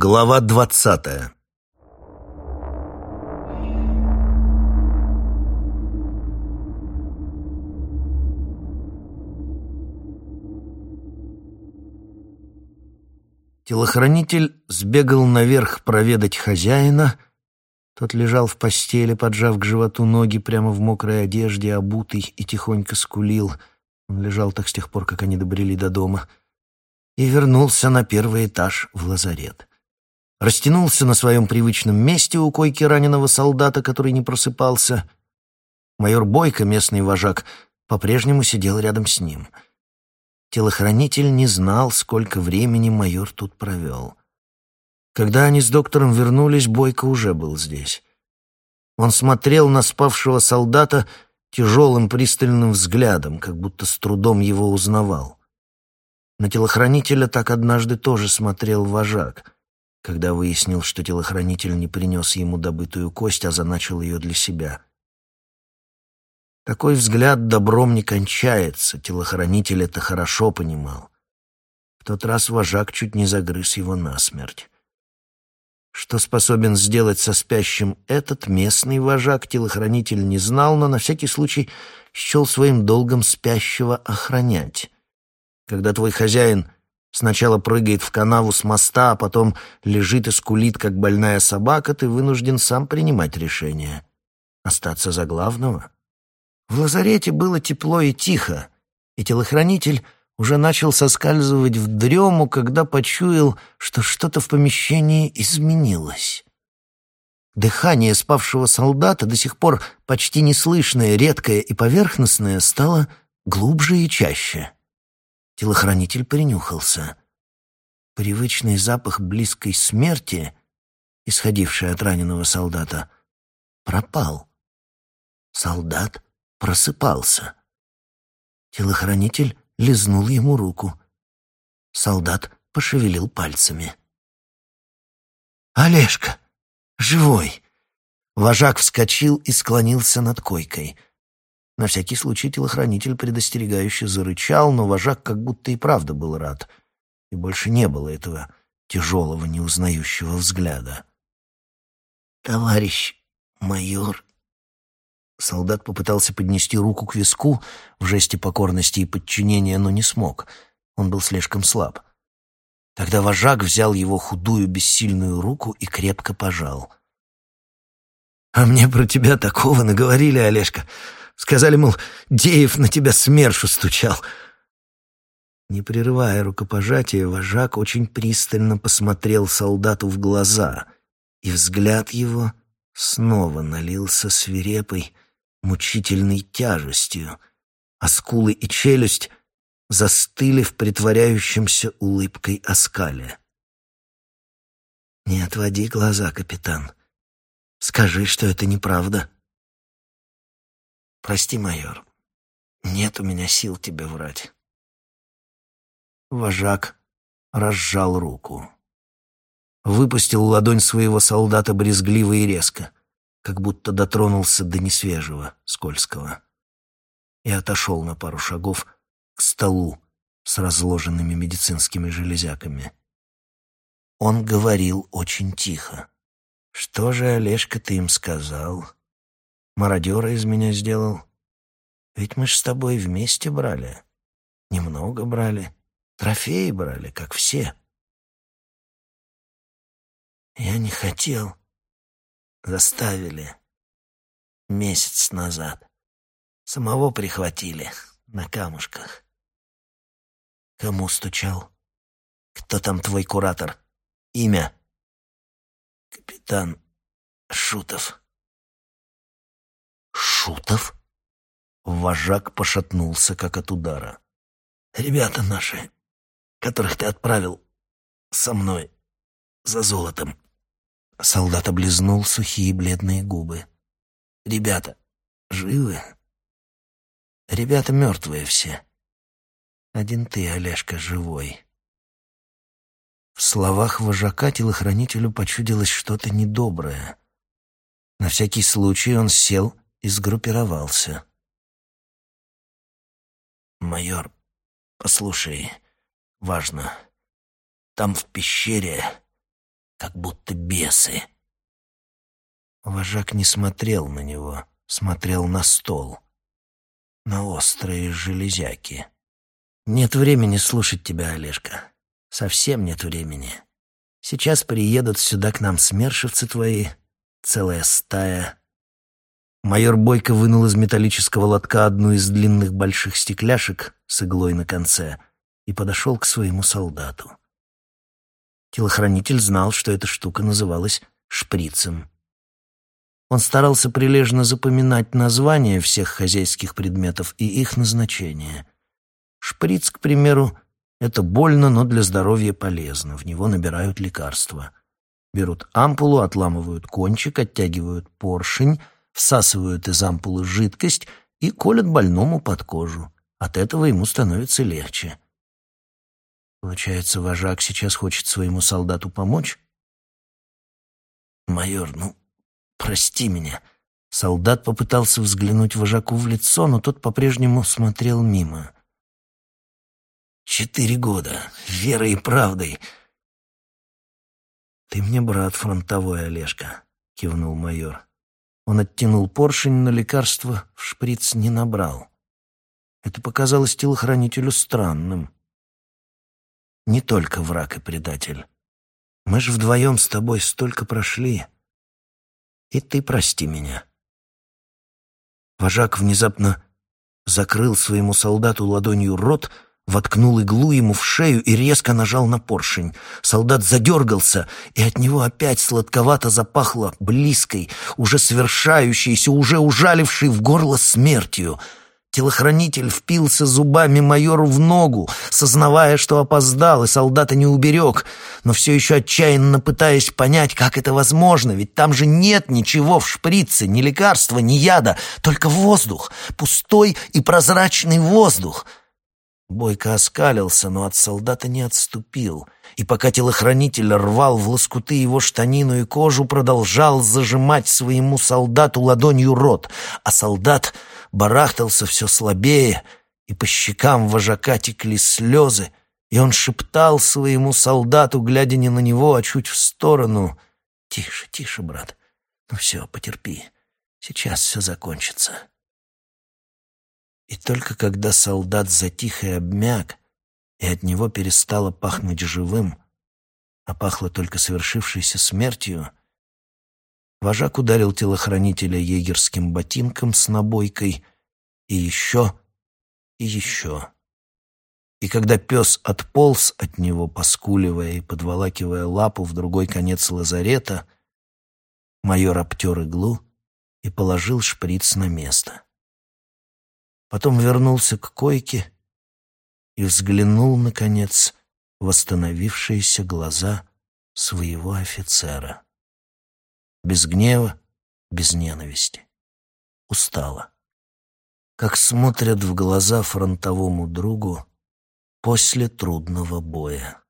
Глава двадцатая Телохранитель сбегал наверх проведать хозяина. Тот лежал в постели, поджав к животу ноги прямо в мокрой одежде, обутый и тихонько скулил. Он лежал так с тех пор, как они добрели до дома. И вернулся на первый этаж в лазарет. Растянулся на своем привычном месте у койки раненого солдата, который не просыпался. Майор Бойко, местный вожак, по-прежнему сидел рядом с ним — Телохранитель не знал, сколько времени майор тут провел. Когда они с доктором вернулись, Бойко уже был здесь. Он смотрел на спавшего солдата тяжелым пристальным взглядом, как будто с трудом его узнавал. На телохранителя так однажды тоже смотрел вожак, когда выяснил, что телохранитель не принес ему добытую кость, а заначил ее для себя — такой взгляд добром не кончается, телохранитель это хорошо понимал. В тот раз вожак чуть не загрыз его насмерть. Что способен сделать со спящим этот местный вожак, телохранитель не знал, но на всякий случай счел своим долгом спящего охранять. Когда твой хозяин сначала прыгает в канаву с моста, а потом лежит и скулит, как больная собака, ты вынужден сам принимать решение. Остаться за главного — в лазарете было тепло и тихо, и телохранитель уже начал соскальзывать в дрему, когда почуял, что что-то в помещении изменилось. Дыхание спавшего солдата, до сих пор почти неслышное, редкое и поверхностное, стало глубже и чаще. Телохранитель принюхался. Привычный запах близкой смерти, исходивший от раненого солдата, пропал. Солдат просыпался. Телохранитель лизнул ему руку. Солдат пошевелил пальцами. «Олежка! Живой!» Вожак вскочил и склонился над койкой. На всякий случай телохранитель предостерегающе зарычал, но вожак как будто и правда был рад. И больше не было этого тяжелого, неузнающего взгляда. «Товарищ майор Солдат попытался поднести руку к виску в жесте покорности и подчинения, но не смог. Он был слишком слаб. Тогда вожак взял его худую бессильную руку и крепко пожал. «А мне про тебя такого наговорили, Олежка. Сказали, мол, Деев на тебя смершу стучал». Не прерывая рукопожатия, вожак очень пристально посмотрел солдату в глаза, и взгляд его снова налился свирепой, мучительной тяжестью, а скулы и челюсть застыли в притворяющемся улыбкой оскале. «Не отводи глаза, капитан. Скажи, что это неправда». «Прости, майор. Нет у меня сил тебе врать». Вожак разжал руку. Выпустил ладонь своего солдата брезгливо и резко как будто дотронулся до несвежего, скользкого. И отошел на пару шагов к столу с разложенными медицинскими железяками. Он говорил очень тихо. «Что же, Олежка, ты им сказал? Мародера из меня сделал? Ведь мы ж с тобой вместе брали. Немного брали. Трофеи брали, как все». «Я не хотел», Заставили. Месяц назад. Самого прихватили на камушках. Кому стучал? Кто там твой куратор? Имя? Капитан Шутов. Шутов? Вожак пошатнулся, как от удара. Ребята наши, которых ты отправил со мной за золотом. Солдат облизнул сухие бледные губы. «Ребята живы?» «Ребята мертвые все. Один ты, Олежка, живой». В словах вожака телохранителю почудилось что-то недоброе. На всякий случай он сел и сгруппировался. «Майор, послушай, важно. Там в пещере как будто бесы. Вожак не смотрел на него, смотрел на стол, на острые железяки. «Нет времени слушать тебя, Олежка. Совсем нет времени. Сейчас приедут сюда к нам смершивцы твои, целая стая». Майор Бойко вынул из металлического лотка одну из длинных больших стекляшек с иглой на конце и подошел к своему солдату. Телохранитель знал, что эта штука называлась шприцем. Он старался прилежно запоминать названия всех хозяйских предметов и их назначение. Шприц, к примеру, это больно, но для здоровья полезно. В него набирают лекарства. Берут ампулу, отламывают кончик, оттягивают поршень, всасывают из ампулы жидкость и колят больному под кожу. От этого ему становится легче. Получается, вожак сейчас хочет своему солдату помочь? Майор, ну, прости меня. Солдат попытался взглянуть вожаку в лицо, но тот по-прежнему смотрел мимо. Четыре года, верой и правдой. Ты мне брат фронтовой, Олежка, кивнул майор. Он оттянул поршень, но лекарства в шприц не набрал. Это показалось телохранителю странным не только враг и предатель. Мы же вдвоем с тобой столько прошли. И ты прости меня. Вожак внезапно закрыл своему солдату ладонью рот, воткнул иглу ему в шею и резко нажал на поршень. Солдат задергался, и от него опять сладковато запахло близкой, уже совершающейся, уже ужалившей в горло смертью — Телохранитель впился зубами майору в ногу, сознавая, что опоздал и солдата не уберег, но все еще отчаянно пытаясь понять, как это возможно, ведь там же нет ничего в шприце, ни лекарства, ни яда, только воздух, пустой и прозрачный воздух. Бойко оскалился, но от солдата не отступил, и пока телохранитель рвал в лоскуты его штанину и кожу, продолжал зажимать своему солдату ладонью рот, а солдат барахтался все слабее, и по щекам вожака текли слезы, и он шептал своему солдату, глядя не на него, а чуть в сторону. «Тише, тише, брат. Ну все, потерпи. Сейчас все закончится». И только когда солдат затих и обмяк, и от него перестало пахнуть живым, а пахло только совершившейся смертью, Вожак ударил телохранителя егерским ботинком с набойкой и еще, и еще. И когда пес отполз от него, поскуливая и подволакивая лапу в другой конец лазарета, майор обтер иглу и положил шприц на место. Потом вернулся к койке и взглянул, наконец, восстановившиеся глаза своего офицера без гнева, без ненависти. Устала. Как смотрят в глаза фронтовому другу после трудного боя.